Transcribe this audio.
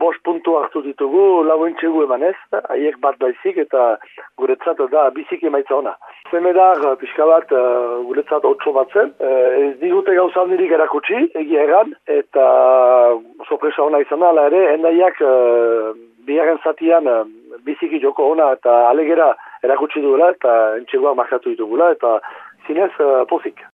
bost puntu hartu ditugu, lau entxegu eman ez, haiek bat baizik eta guretzat da bizik emaitza ona. Zemedar, eh, pixka bat, uh, guretzat otso bat zen, uh, ez digute gauza handirik erakutsi, egia egan, eta sorpresa ona izan da, ere, endaiak uh, biharren zatian uh, biziki joko ona eta alegera erakutsi duela eta entxegoak markatu ditugula eta zinez uh, pozik.